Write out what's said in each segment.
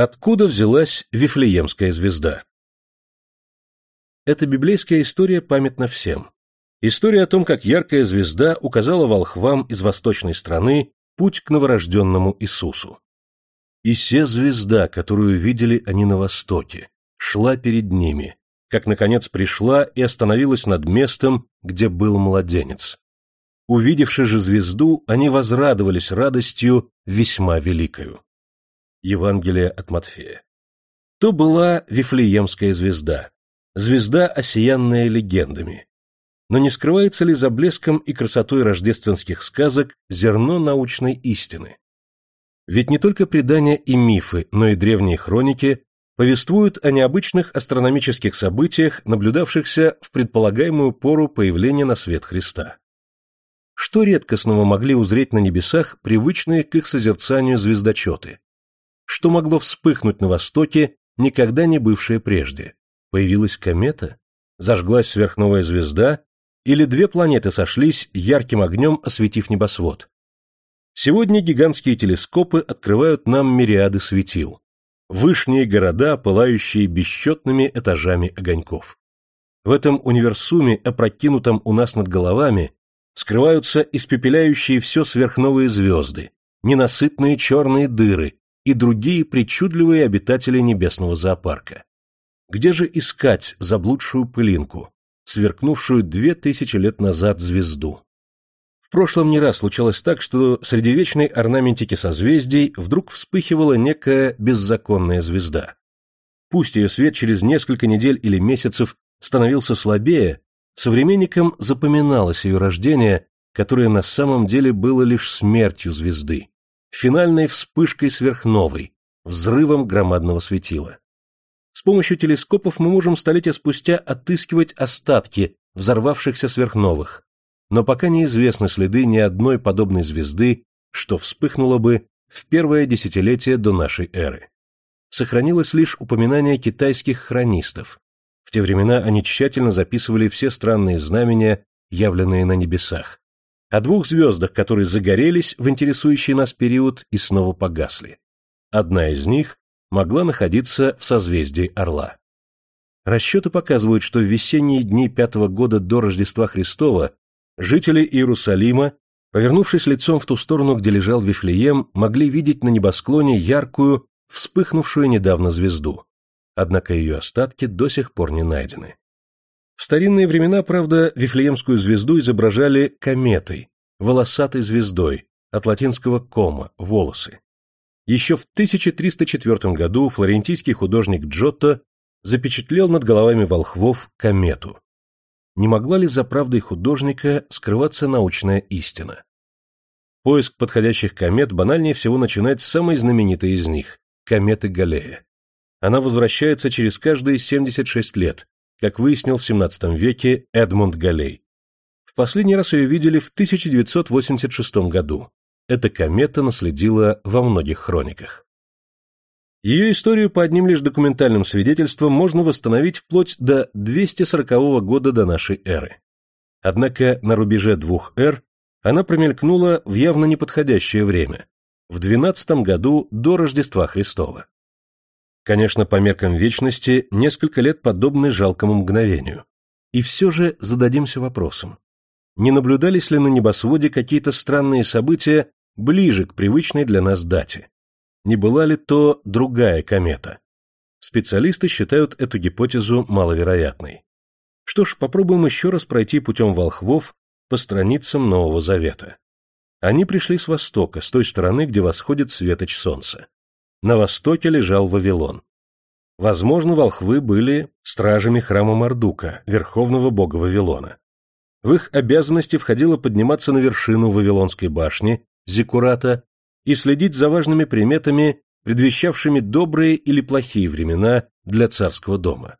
Откуда взялась Вифлеемская звезда? Эта библейская история памятна всем. История о том, как яркая звезда указала волхвам из восточной страны путь к новорожденному Иисусу. И се звезда, которую видели они на востоке, шла перед ними, как, наконец, пришла и остановилась над местом, где был младенец. Увидевши же звезду, они возрадовались радостью весьма великою. Евангелие от Матфея. То была Вифлеемская звезда, звезда, осиянная легендами. Но не скрывается ли за блеском и красотой рождественских сказок зерно научной истины? Ведь не только предания и мифы, но и древние хроники повествуют о необычных астрономических событиях, наблюдавшихся в предполагаемую пору появления на свет Христа. Что редкостного могли узреть на небесах привычные к их созерцанию звездочеты? Что могло вспыхнуть на востоке, никогда не бывшее прежде? Появилась комета? Зажглась сверхновая звезда? Или две планеты сошлись, ярким огнем осветив небосвод? Сегодня гигантские телескопы открывают нам мириады светил. Вышние города, пылающие бесчетными этажами огоньков. В этом универсуме, опрокинутом у нас над головами, скрываются испепеляющие все сверхновые звезды, ненасытные черные дыры и другие причудливые обитатели небесного зоопарка. Где же искать заблудшую пылинку, сверкнувшую две тысячи лет назад звезду? В прошлом не раз случалось так, что среди вечной орнаментики созвездий вдруг вспыхивала некая беззаконная звезда. Пусть ее свет через несколько недель или месяцев становился слабее, современникам запоминалось ее рождение, которое на самом деле было лишь смертью звезды, финальной вспышкой сверхновой, взрывом громадного светила. С помощью телескопов мы можем столетия спустя отыскивать остатки взорвавшихся сверхновых, но пока неизвестны следы ни одной подобной звезды, что вспыхнуло бы в первое десятилетие до нашей эры. Сохранилось лишь упоминание китайских хронистов. В те времена они тщательно записывали все странные знамения, явленные на небесах. О двух звездах, которые загорелись в интересующий нас период и снова погасли. Одна из них могла находиться в созвездии Орла. Расчеты показывают, что в весенние дни пятого года до Рождества Христова жители Иерусалима, повернувшись лицом в ту сторону, где лежал Вифлеем, могли видеть на небосклоне яркую, вспыхнувшую недавно звезду. Однако ее остатки до сих пор не найдены. В старинные времена, правда, Вифлеемскую звезду изображали кометой, волосатой звездой, от латинского «кома» — волосы. Еще в 1304 году флорентийский художник Джотто запечатлел над головами волхвов комету. Не могла ли за правдой художника скрываться научная истина? Поиск подходящих комет банальнее всего начинать с самой знаменитой из них – кометы Галлея. Она возвращается через каждые 76 лет, как выяснил в XVII веке Эдмунд Галлей. В последний раз ее видели в 1986 году. Эта комета наследила во многих хрониках. Ее историю по одним лишь документальным свидетельствам можно восстановить вплоть до 240 года до нашей эры. Однако на рубеже двух эр она промелькнула в явно неподходящее время, в 12 году до Рождества Христова. Конечно, по меркам вечности несколько лет подобны жалкому мгновению. И все же зададимся вопросом. Не наблюдались ли на небосводе какие-то странные события, ближе к привычной для нас дате. Не была ли то другая комета? Специалисты считают эту гипотезу маловероятной. Что ж, попробуем еще раз пройти путем волхвов по страницам Нового Завета. Они пришли с востока, с той стороны, где восходит светоч солнца. На востоке лежал Вавилон. Возможно, волхвы были стражами храма Мардука, верховного бога Вавилона. В их обязанности входило подниматься на вершину Вавилонской башни зиккурата и следить за важными приметами, предвещавшими добрые или плохие времена для царского дома.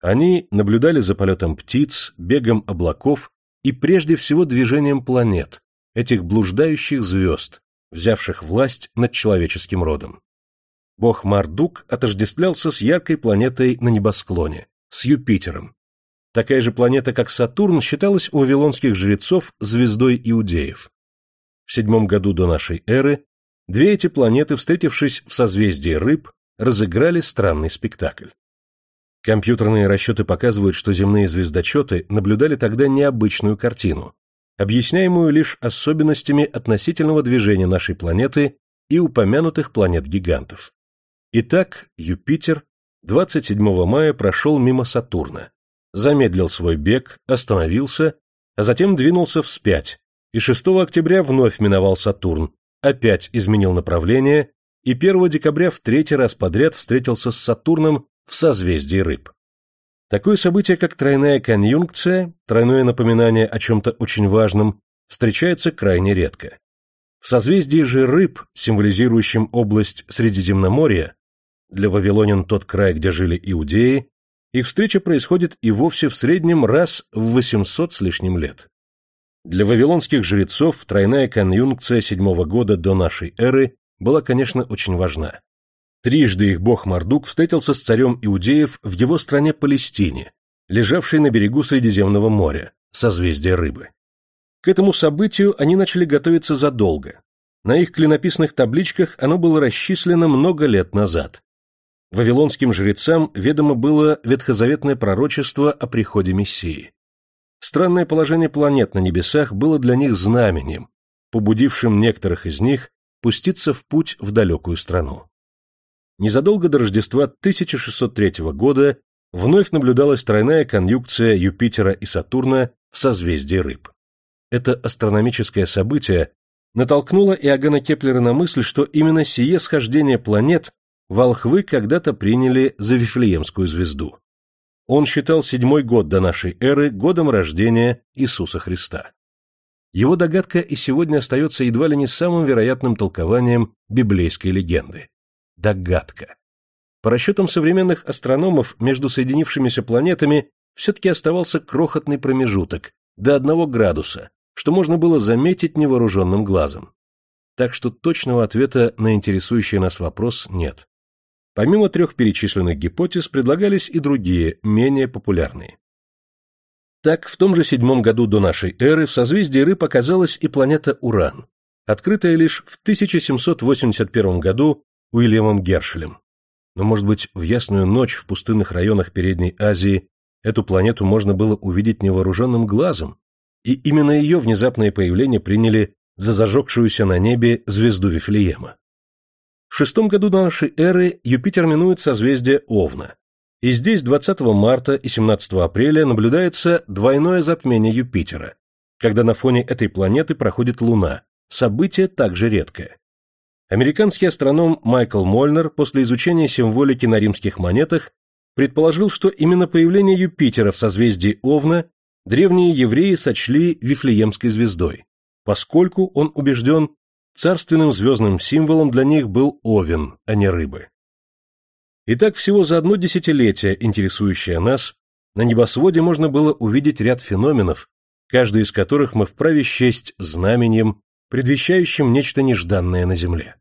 Они наблюдали за полетом птиц, бегом облаков и прежде всего движением планет, этих блуждающих звезд, взявших власть над человеческим родом. Бог Мардук отождествлялся с яркой планетой на небосклоне, с Юпитером. Такая же планета, как Сатурн, считалась у вавилонских жрецов звездой иудеев в седьмом году до нашей эры, две эти планеты, встретившись в созвездии рыб, разыграли странный спектакль. Компьютерные расчеты показывают, что земные звездочеты наблюдали тогда необычную картину, объясняемую лишь особенностями относительного движения нашей планеты и упомянутых планет-гигантов. Итак, Юпитер 27 мая прошел мимо Сатурна, замедлил свой бег, остановился, а затем двинулся вспять, и 6 октября вновь миновал Сатурн, опять изменил направление и 1 декабря в третий раз подряд встретился с Сатурном в созвездии рыб. Такое событие, как тройная конъюнкция, тройное напоминание о чем-то очень важном, встречается крайне редко. В созвездии же рыб, символизирующем область Средиземноморья, для вавилонян тот край, где жили иудеи, их встреча происходит и вовсе в среднем раз в 800 с лишним лет. Для вавилонских жрецов тройная конъюнкция седьмого года до нашей эры была, конечно, очень важна. Трижды их бог Мардук встретился с царем иудеев в его стране Палестине, лежавшей на берегу Средиземного моря, созвездия рыбы. К этому событию они начали готовиться задолго. На их клинописных табличках оно было расчислено много лет назад. Вавилонским жрецам ведомо было ветхозаветное пророчество о приходе Мессии. Странное положение планет на небесах было для них знаменем, побудившим некоторых из них пуститься в путь в далекую страну. Незадолго до Рождества 1603 года вновь наблюдалась тройная конъюнкция Юпитера и Сатурна в созвездии рыб. Это астрономическое событие натолкнуло Иоганна Кеплера на мысль, что именно сие схождение планет волхвы когда-то приняли за Вифлеемскую звезду. Он считал седьмой год до нашей эры годом рождения Иисуса Христа. Его догадка и сегодня остается едва ли не самым вероятным толкованием библейской легенды догадка. По расчетам современных астрономов, между соединившимися планетами все-таки оставался крохотный промежуток, до одного градуса, что можно было заметить невооруженным глазом. Так что точного ответа на интересующий нас вопрос нет. Помимо трех перечисленных гипотез предлагались и другие, менее популярные. Так, в том же седьмом году до нашей эры в созвездии рыб оказалась и планета Уран, открытая лишь в 1781 году Уильямом Гершелем. Но, может быть, в ясную ночь в пустынных районах Передней Азии эту планету можно было увидеть невооруженным глазом, и именно ее внезапное появление приняли за зажегшуюся на небе звезду Вифлеема. В шестом году до нашей эры Юпитер минует созвездие Овна, и здесь 20 марта и 17 апреля наблюдается двойное затмение Юпитера, когда на фоне этой планеты проходит Луна, событие также редкое. Американский астроном Майкл Мольнер после изучения символики на римских монетах предположил, что именно появление Юпитера в созвездии Овна древние евреи сочли Вифлеемской звездой, поскольку, он убежден, царственным звездным символом для них был Овен, а не рыбы. Итак, всего за одно десятилетие, интересующее нас, на небосводе можно было увидеть ряд феноменов, каждый из которых мы вправе счесть знаменем, предвещающим нечто нежданное на Земле.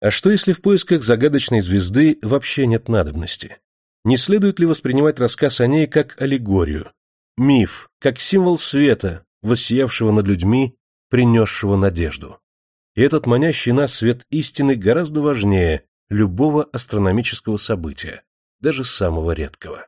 А что если в поисках загадочной звезды вообще нет надобности? Не следует ли воспринимать рассказ о ней как аллегорию, миф, как символ света, воссиявшего над людьми, принесшего надежду? И этот манящий нас свет истины гораздо важнее любого астрономического события, даже самого редкого.